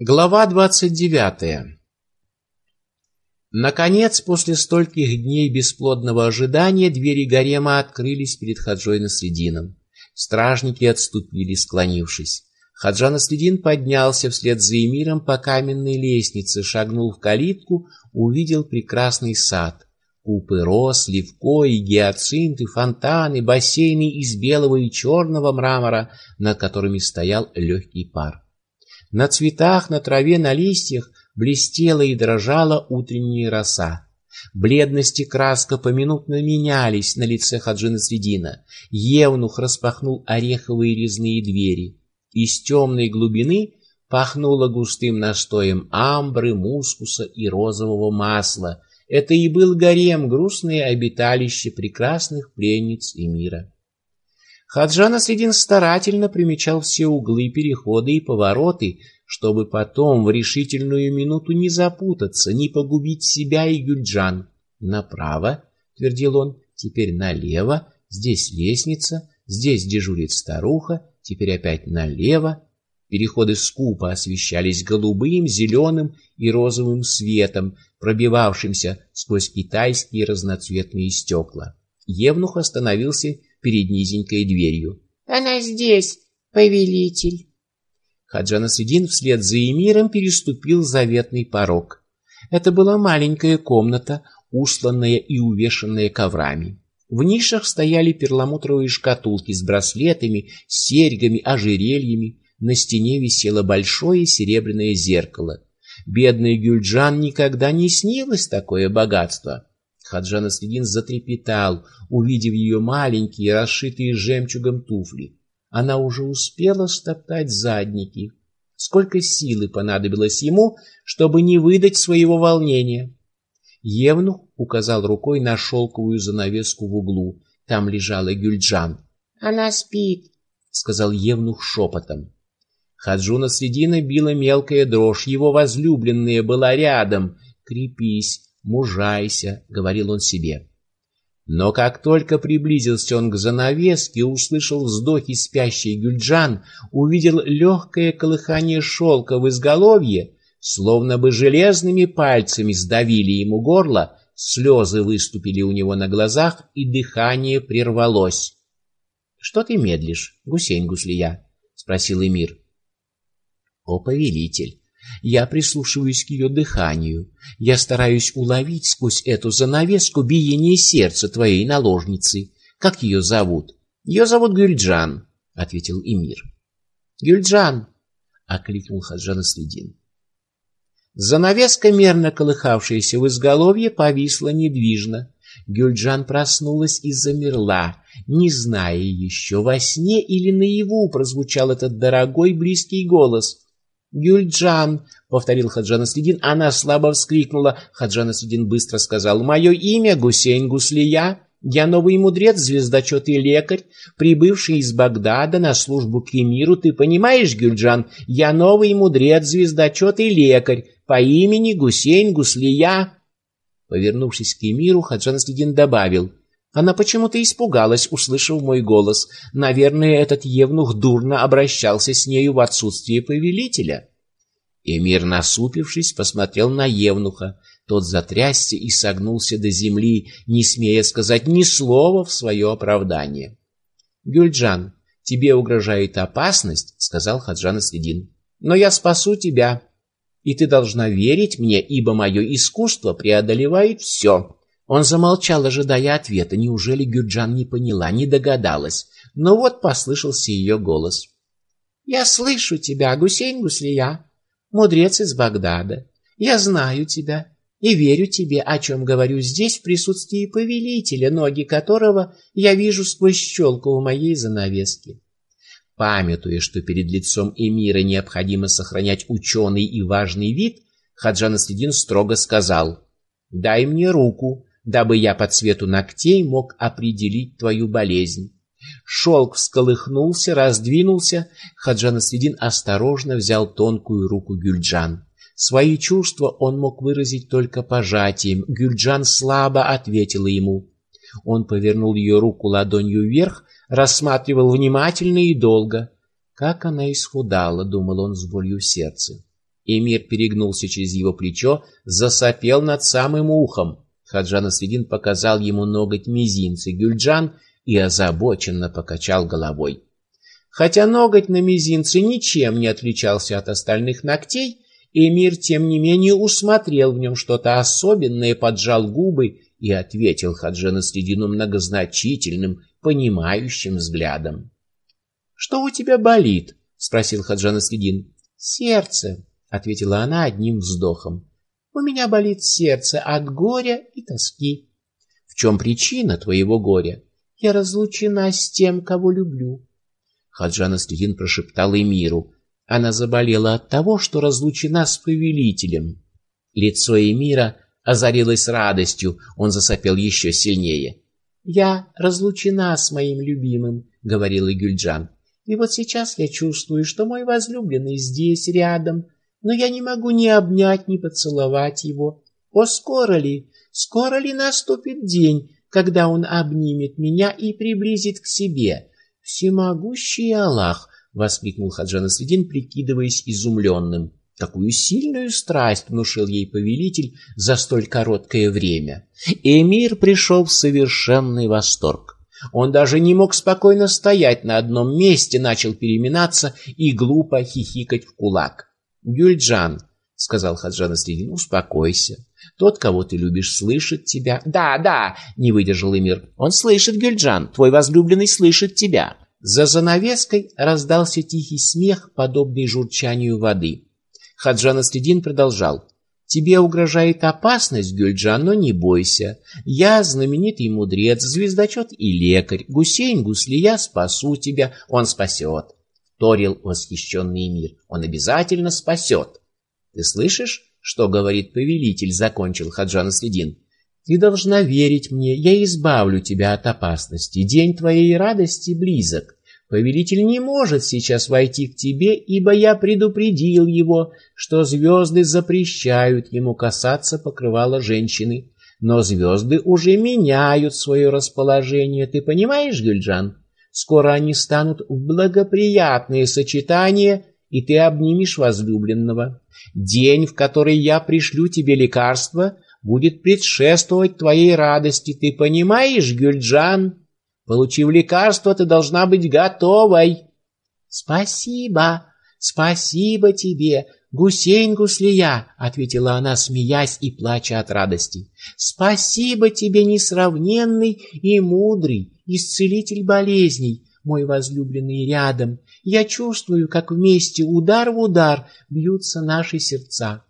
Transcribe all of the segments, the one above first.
Глава двадцать девятая Наконец, после стольких дней бесплодного ожидания, двери гарема открылись перед Хаджой Насредином. Стражники отступили, склонившись. Хаджа Насредин поднялся вслед за эмиром по каменной лестнице, шагнул в калитку, увидел прекрасный сад. Купы роз, левкои, гиацинты, фонтаны, бассейны из белого и черного мрамора, над которыми стоял легкий пар. На цветах, на траве, на листьях блестела и дрожала утренняя роса. Бледность и краска поминутно менялись на лице Хаджина Средина. Евнух распахнул ореховые резные двери. Из темной глубины пахнуло густым настоем амбры, мускуса и розового масла. Это и был гарем, грустное обиталище прекрасных пленниц и мира. Хаджан Асредин старательно примечал все углы, переходы и повороты, чтобы потом в решительную минуту не запутаться, не погубить себя и Гюльджан. Направо, твердил он, теперь налево, здесь лестница, здесь дежурит старуха, теперь опять налево. Переходы скупо освещались голубым, зеленым и розовым светом, пробивавшимся сквозь китайские разноцветные стекла. Евнух остановился перед низенькой дверью. «Она здесь, повелитель!» Хаджан Асвидин вслед за эмиром переступил заветный порог. Это была маленькая комната, устланная и увешанная коврами. В нишах стояли перламутровые шкатулки с браслетами, серьгами, ожерельями. На стене висело большое серебряное зеркало. Бедный Гюльджан никогда не снилось такое богатство. Хаджан Асвидин затрепетал, увидев ее маленькие, расшитые жемчугом туфли. Она уже успела стоптать задники. Сколько силы понадобилось ему, чтобы не выдать своего волнения. Евнух указал рукой на шелковую занавеску в углу. Там лежала Гюльджан. Она спит, сказал Евнух шепотом. Хаджуна Средина била мелкая дрожь. Его возлюбленная была рядом. Крепись, мужайся, говорил он себе. Но как только приблизился он к занавеске, услышал вздохи спящей Гюльджан, увидел легкое колыхание шелка в изголовье, словно бы железными пальцами сдавили ему горло, слезы выступили у него на глазах, и дыхание прервалось. — Что ты медлишь, Гусейн Гуслия? — спросил Эмир. — О, повелитель! Я прислушиваюсь к ее дыханию. Я стараюсь уловить сквозь эту занавеску биение сердца твоей наложницы. Как ее зовут? Ее зовут Гюльджан, ответил Эмир. Гюльджан, окликнул Хаджан Следин. Занавеска, мерно колыхавшаяся в изголовье, повисла недвижно. Гюльджан проснулась и замерла, не зная еще, во сне или наяву прозвучал этот дорогой близкий голос — «Гюльджан!» — повторил Хаджан Следин. Она слабо вскрикнула. Хаджан Следин быстро сказал. «Мое имя Гусейн Гуслия. Я новый мудрец, звездочет и лекарь, прибывший из Багдада на службу к эмиру. Ты понимаешь, Гюльджан? Я новый мудрец, звездочет и лекарь по имени Гусейн Гуслия». Повернувшись к эмиру, Хаджан Следин добавил. Она почему-то испугалась, услышав мой голос. Наверное, этот евнух дурно обращался с нею в отсутствие повелителя. Эмир, насупившись, посмотрел на евнуха. Тот затрясся и согнулся до земли, не смея сказать ни слова в свое оправдание. «Гюльджан, тебе угрожает опасность», — сказал Хаджан Следин. «Но я спасу тебя, и ты должна верить мне, ибо мое искусство преодолевает все». Он замолчал, ожидая ответа. Неужели Гюрджан не поняла, не догадалась? Но вот послышался ее голос. «Я слышу тебя, Гусейн Гуслия, мудрец из Багдада. Я знаю тебя и верю тебе, о чем говорю здесь в присутствии повелителя, ноги которого я вижу сквозь щелку у моей занавески». Памятуя, что перед лицом эмира необходимо сохранять ученый и важный вид, Хаджан Аследин строго сказал «Дай мне руку, дабы я по цвету ногтей мог определить твою болезнь. Шелк всколыхнулся, раздвинулся. Хаджан Асвидин осторожно взял тонкую руку Гюльджан. Свои чувства он мог выразить только пожатием. Гюльджан слабо ответила ему. Он повернул ее руку ладонью вверх, рассматривал внимательно и долго. Как она исхудала, думал он с болью в сердце. Эмир перегнулся через его плечо, засопел над самым ухом. Хаджан Средин показал ему ноготь мизинца Гюльджан и озабоченно покачал головой. Хотя ноготь на мизинце ничем не отличался от остальных ногтей, Эмир, тем не менее, усмотрел в нем что-то особенное, поджал губы и ответил Хаджана Средину многозначительным, понимающим взглядом. — Что у тебя болит? — спросил Хаджан Средин. — Сердце, — ответила она одним вздохом. — У меня болит сердце от горя и тоски. — В чем причина твоего горя? Я разлучена с тем, кого люблю. Хаджан Астудин прошептал Эмиру. Она заболела от того, что разлучена с повелителем. Лицо Эмира озарилось радостью, он засопел еще сильнее. «Я разлучена с моим любимым», — говорила Гюльджан. «И вот сейчас я чувствую, что мой возлюбленный здесь, рядом, но я не могу ни обнять, ни поцеловать его. О, скоро ли, скоро ли наступит день, когда он обнимет меня и приблизит к себе. «Всемогущий Аллах!» — воскликнул Хаджан Следин, прикидываясь изумленным. Какую сильную страсть внушил ей повелитель за столь короткое время. Эмир пришел в совершенный восторг. Он даже не мог спокойно стоять на одном месте, начал переминаться и глупо хихикать в кулак. «Гюльджан», — сказал Хаджан Следин, — «успокойся. Тот, кого ты любишь, слышит тебя. Да, да, не выдержал Эмир. Он слышит, Гюльджан, твой возлюбленный слышит тебя. За занавеской раздался тихий смех, подобный журчанию воды. Хаджан Астедин продолжал. Тебе угрожает опасность, Гюльджан, но не бойся. Я знаменитый мудрец, звездочет и лекарь. Гусейн Гуслия спасу тебя, он спасет. Торил восхищенный мир. Он обязательно спасет. Ты слышишь? что говорит повелитель, закончил Хаджан Следин. Ты должна верить мне, я избавлю тебя от опасности. День твоей радости близок. Повелитель не может сейчас войти к тебе, ибо я предупредил его, что звезды запрещают ему касаться покрывала женщины. Но звезды уже меняют свое расположение, ты понимаешь, Гюльджан? Скоро они станут в благоприятные сочетания, и ты обнимешь возлюбленного. День, в который я пришлю тебе лекарство, будет предшествовать твоей радости. Ты понимаешь, Гюльджан? Получив лекарство, ты должна быть готовой. Спасибо, спасибо тебе, Гусейн Гуслия, ответила она, смеясь и плача от радости. Спасибо тебе, несравненный и мудрый исцелитель болезней, мой возлюбленный рядом. Я чувствую, как вместе, удар в удар, бьются наши сердца.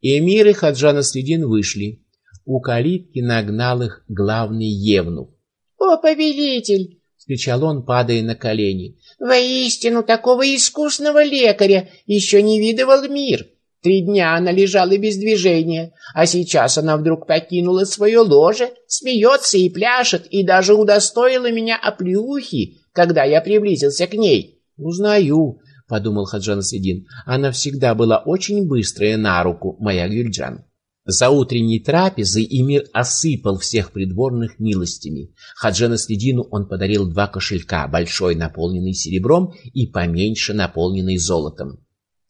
Эмир и Хаджан Следин вышли. У калитки нагнал их главный евнух. «О, повелитель!» — кричал он, падая на колени. «Воистину, такого искусного лекаря еще не видывал мир!» Три дня она лежала без движения, а сейчас она вдруг покинула свое ложе, смеется и пляшет, и даже удостоила меня оплеухи, когда я приблизился к ней. «Узнаю», — подумал Хаджан Средин, — «она всегда была очень быстрая на руку, моя Гюльджан». За утренней трапезой Эмир осыпал всех придворных милостями. Хаджана Следину он подарил два кошелька, большой, наполненный серебром, и поменьше, наполненный золотом.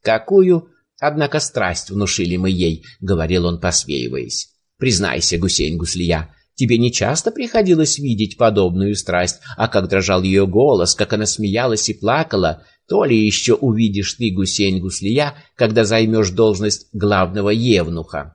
«Какую Однако страсть внушили мы ей, — говорил он, посмеиваясь. Признайся, Гусейн Гуслия, тебе не часто приходилось видеть подобную страсть, а как дрожал ее голос, как она смеялась и плакала, то ли еще увидишь ты, Гусейн Гуслия, когда займешь должность главного евнуха.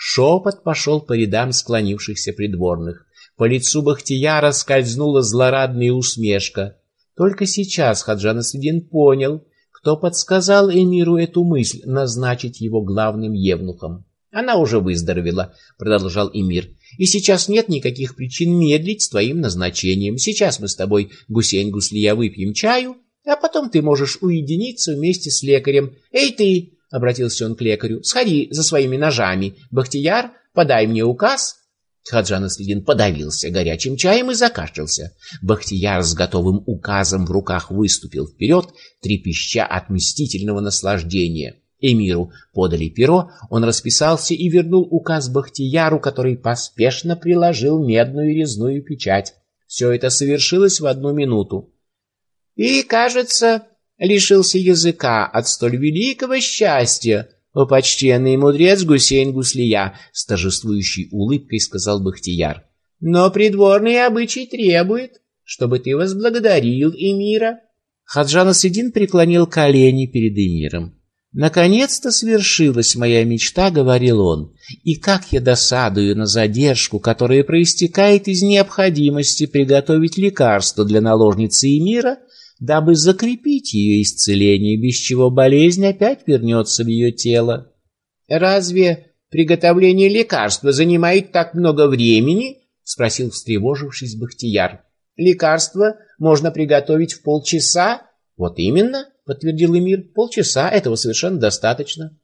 Шепот пошел по рядам склонившихся придворных. По лицу Бахтияра скользнула злорадная усмешка. Только сейчас Хаджан Асвидин понял, кто подсказал эмиру эту мысль назначить его главным евнухом. Она уже выздоровела, продолжал эмир. И сейчас нет никаких причин медлить с твоим назначением. Сейчас мы с тобой, Гусейн Гуслия, выпьем чаю, а потом ты можешь уединиться вместе с лекарем. Эй ты, обратился он к лекарю, сходи за своими ножами. Бахтияр, подай мне указ, Хаджан Аслидин подавился горячим чаем и закашлялся. Бахтияр с готовым указом в руках выступил вперед, трепеща от мстительного наслаждения. Эмиру подали перо, он расписался и вернул указ Бахтияру, который поспешно приложил медную резную печать. Все это совершилось в одну минуту. — И, кажется, лишился языка от столь великого счастья, о почтенный мудрец Гусейн Гуслия, с торжествующей улыбкой сказал Бахтияр. Но придворный обычай требует, чтобы ты возблагодарил эмира. Хаджан Асидин преклонил колени перед эмиром. Наконец-то свершилась моя мечта, говорил он. И как я досадую на задержку, которая проистекает из необходимости приготовить лекарство для наложницы эмира, дабы закрепить ее исцеление, без чего болезнь опять вернется в ее тело. Разве приготовление лекарства занимает так много времени? спросил встревожившись Бахтияр. Лекарство можно приготовить в полчаса? Вот именно, подтвердил эмир. Полчаса этого совершенно достаточно.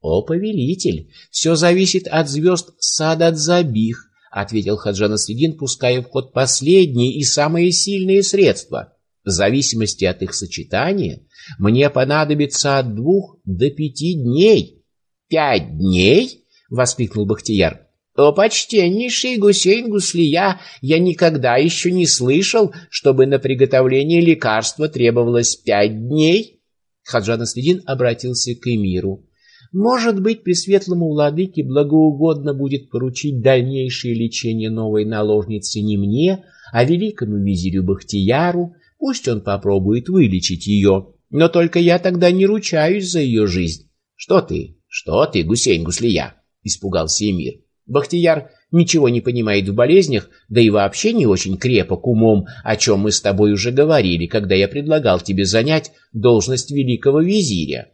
О, повелитель, все зависит от звезд Садат-Забих, ответил Хаджан Асредин, пуская в ход последние и самые сильные средства. В зависимости от их сочетания мне понадобится от двух до пяти дней. Пять дней? воскликнул Бахтияр. О, почтеннейший Гусейн Гуслия, я никогда еще не слышал, чтобы на приготовление лекарства требовалось пять дней. Хаджан Аследин обратился к эмиру. Может быть, пресветлому владыке благоугодно будет поручить дальнейшее лечение новой наложницы не мне, а великому визирю Бахтияру. Пусть он попробует вылечить ее, но только я тогда не ручаюсь за ее жизнь. Что ты? Что ты, Гусейн Гуслия? испугался эмир. Бахтияр ничего не понимает в болезнях, да и вообще не очень крепок умом, о чем мы с тобой уже говорили, когда я предлагал тебе занять должность великого визиря.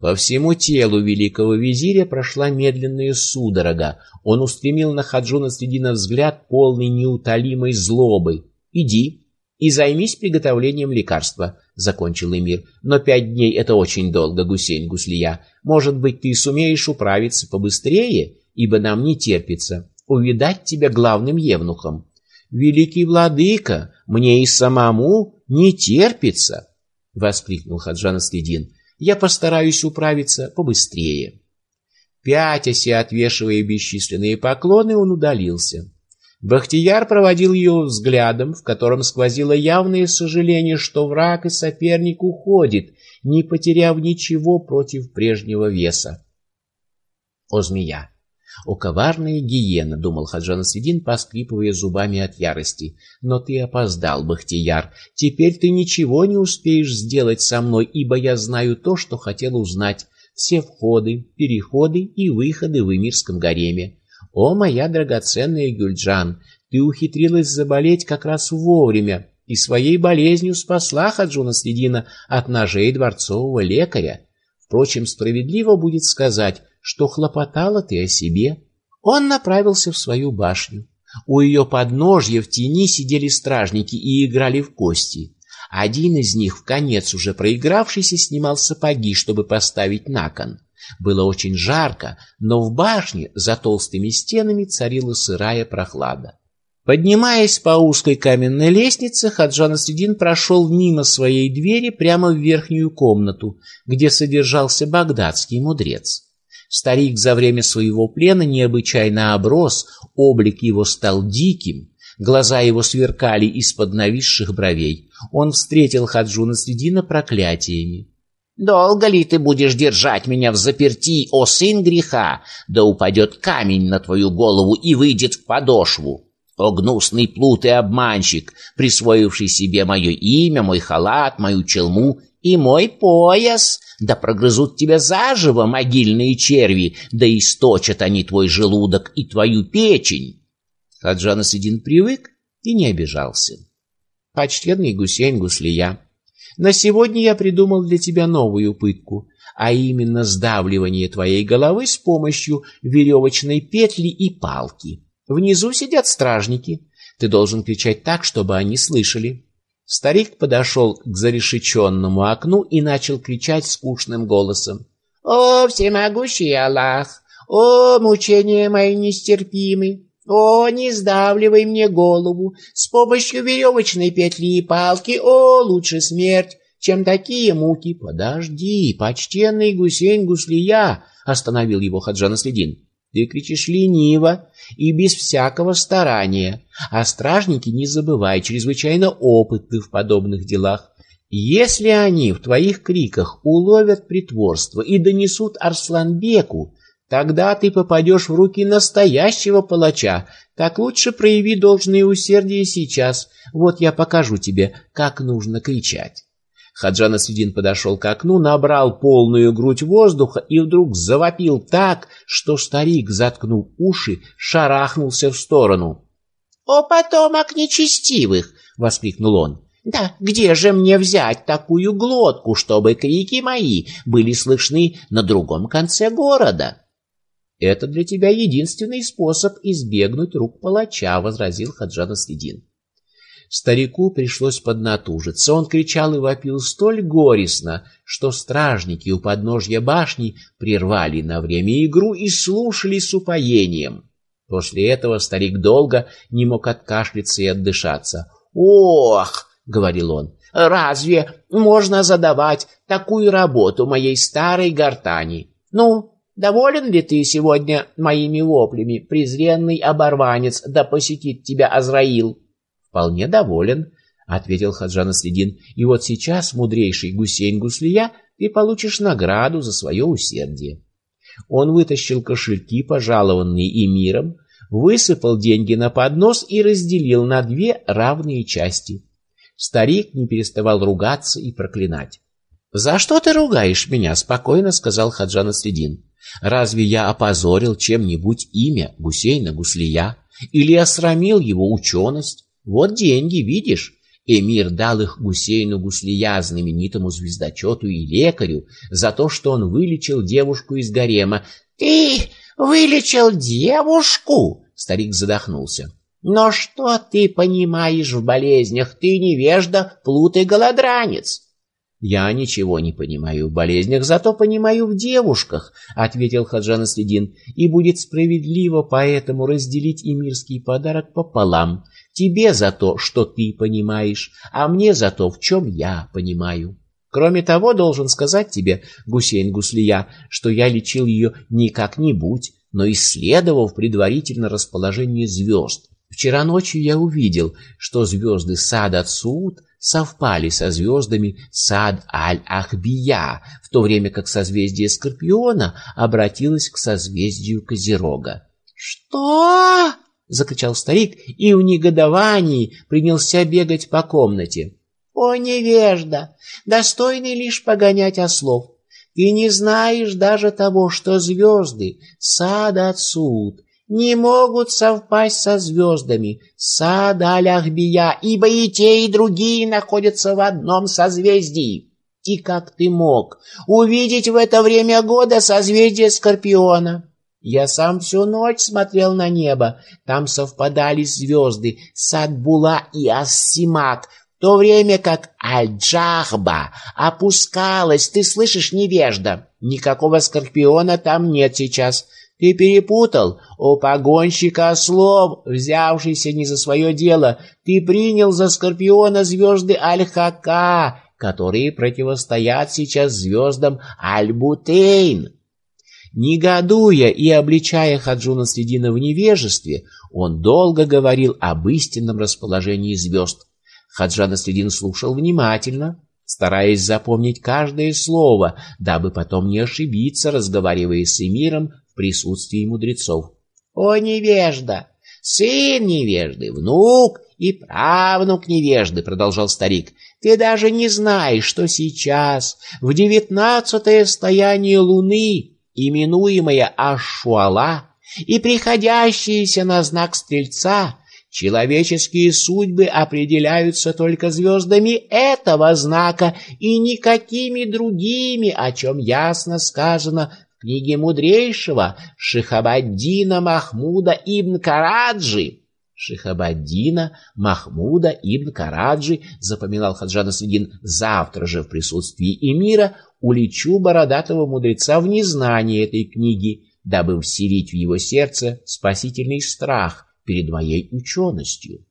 По всему телу великого визиря прошла медленная судорога. Он устремил на Хаджуна Средина взгляд, полный неутолимой злобы. «Иди и займись приготовлением лекарства», — закончил Эмир. «Но пять дней — это очень долго, Гусейн Гуслия. Может быть, ты сумеешь управиться побыстрее?» ибо нам не терпится увидать тебя главным евнухом. Великий владыка, мне и самому не терпится, воскликнул Хаджан Следин. Я постараюсь управиться побыстрее. Пятясь и отвешивая бесчисленные поклоны, он удалился. Бахтияр проводил ее взглядом, в котором сквозило явное сожаление, что враг и соперник уходит, не потеряв ничего против прежнего веса. О, змея! «О, коварная гиена!» — думал Хаджан Асвидин, поскрипывая зубами от ярости. «Но ты опоздал, Бахтияр. Теперь ты ничего не успеешь сделать со мной, ибо я знаю то, что хотел узнать. Все входы, переходы и выходы в Эмирском гареме. О, моя драгоценная Гюльджан, ты ухитрилась заболеть как раз вовремя и своей болезнью спасла Хаджуна Следина от ножей дворцового лекаря. Впрочем, справедливо будет сказать, что хлопотала ты о себе. Он направился в свою башню. У ее подножья в тени сидели стражники и играли в кости. Один из них, в конец уже проигравшийся, снимал сапоги, чтобы поставить на кон. Было очень жарко, но в башне за толстыми стенами царила сырая прохлада. Поднимаясь по узкой каменной лестнице, Хаджан Асредин прошел мимо своей двери прямо в верхнюю комнату, где содержался багдадский мудрец. Старик за время своего плена необычайно оброс, облик его стал диким, глаза его сверкали из-под нависших бровей. Он встретил Хаджуна Средина проклятиями. «Долго ли ты будешь держать меня в заперти, о сын греха? Да упадет камень на твою голову и выйдет в подошву!» О, гнусный плут и обманщик, присвоивший себе мое имя, мой халат, мою челму и мой пояс, да прогрызут тебя заживо могильные черви, да источат они твой желудок и твою печень. Хаджан Асидин привык и не обижался. Почтенный Гусейн Гуслия, на сегодня я придумал для тебя новую пытку, а именно сдавливание твоей головы с помощью веревочной петли и палки. Внизу сидят стражники. Ты должен кричать так, чтобы они слышали. Старик подошел к зарешеченному окну и начал кричать скучным голосом. «О, всемогущий Аллах! О, мучения мои нестерпимы! О, не сдавливай мне голову! С помощью веревочной петли и палки, о, лучше смерть, чем такие муки! Подожди, почтенный Гусейн Гуслия!» — остановил его Хаджан Следин. Ты кричишь лениво и без всякого старания, а стражники, не забывай, чрезвычайно опытны в подобных делах. Если они в твоих криках уловят притворство и донесут Арсланбеку, тогда ты попадешь в руки настоящего палача. Так лучше прояви должное усердие сейчас. Вот я покажу тебе, как нужно кричать. Хаджан Асвидин подошел к окну, набрал полную грудь воздуха и вдруг завопил так, что старик, заткнув уши, шарахнулся в сторону. «О, потомок нечестивых!» — воскликнул он. «Да где же мне взять такую глотку, чтобы крики мои были слышны на другом конце города?» «Это для тебя единственный способ избегнуть рук палача», — возразил Хаджан Асвидин. Старику пришлось поднатужиться. Он кричал и вопил столь горестно, что стражники у подножья башни прервали на время игру и слушали с упоением. После этого старик долго не мог откашляться и отдышаться. «Ох!» — говорил он. «Разве можно задавать такую работу моей старой гортани? Ну, доволен ли ты сегодня моими воплями, презренный оборванец, да посетит тебя Азраил?» Вполне доволен, ответил Хаджан Следин. И вот сейчас, мудрейший Гусейн Гуслия, ты получишь награду за свое усердие. Он вытащил кошельки, пожалованные эмиром, высыпал деньги на поднос и разделил на две равные части. Старик не переставал ругаться и проклинать. «За что ты ругаешь меня?» — спокойно сказал Хаджан Следин. «Разве я опозорил чем-нибудь имя Гусейна Гуслия или осрамил его ученость? Вот деньги, видишь? Эмир дал их Гусейну Гуслия, знаменитому звездочету и лекарю, за то, что он вылечил девушку из гарема. «Ты вылечил девушку?» — старик задохнулся. «Но что ты понимаешь в болезнях? Ты невежда, плут и голодранец!» «Я ничего не понимаю в болезнях, зато понимаю в девушках», — ответил Хаджан Следин, «и будет справедливо поэтому разделить эмирский подарок пополам. Тебе за то, что ты понимаешь, а мне за то, в чем я понимаю. Кроме того, должен сказать тебе, Гусейн Гуслия, что я лечил ее не как-нибудь, но исследовав предварительно расположение звезд. Вчера ночью я увидел, что звезды Сад-ат-Сууд совпали со звездами Сад-аль-Ахбия, в то время как созвездие Скорпиона обратилось к созвездию Козерога. «Что?» — закричал старик и в негодовании принялся бегать по комнате. «О, невежда, достойный лишь погонять ослов! Ты не знаешь даже того, что звезды, сад отсюд, не могут совпасть со звездами Аляхбия, ибо и те, и другие находятся в одном созвездии. И как ты мог увидеть в это время года созвездие Скорпиона?» Я сам всю ночь смотрел на небо. Там совпадали звезды Садбула и Ассимак, в то время как Аль-Джахба опускалась. Ты слышишь, невежда? Никакого скорпиона там нет сейчас. Ты перепутал, о погонщика ослов, взявшийся не за свое дело. Ты принял за скорпиона звезды Аль-Хака, которые противостоят сейчас звездам Аль-Бутейн. Негодуя и обличая Хаджуна Средина в невежестве, он долго говорил об истинном расположении звезд. Хаджан Средин слушал внимательно, стараясь запомнить каждое слово, дабы потом не ошибиться, разговаривая с эмиром присутствии мудрецов. «О, невежда! Сын невежды, внук и правнук невежды!» — продолжал старик. «Ты даже не знаешь, что сейчас, в девятнадцатое стояние луны, именуемая Ашуала, и приходящиеся на знак Стрельца, человеческие судьбы определяются только звездами этого знака и никакими другими, о чем ясно сказано в книге мудрейшего Шихабаддина Махмуда ибн Караджи. Шихабаддина Махмуда ибн Караджи, запоминал Хаджан Асвидин, завтра же в присутствии эмира улечу бородатого мудреца в незнание этой книги, дабы вселить в его сердце спасительный страх перед моей ученостью.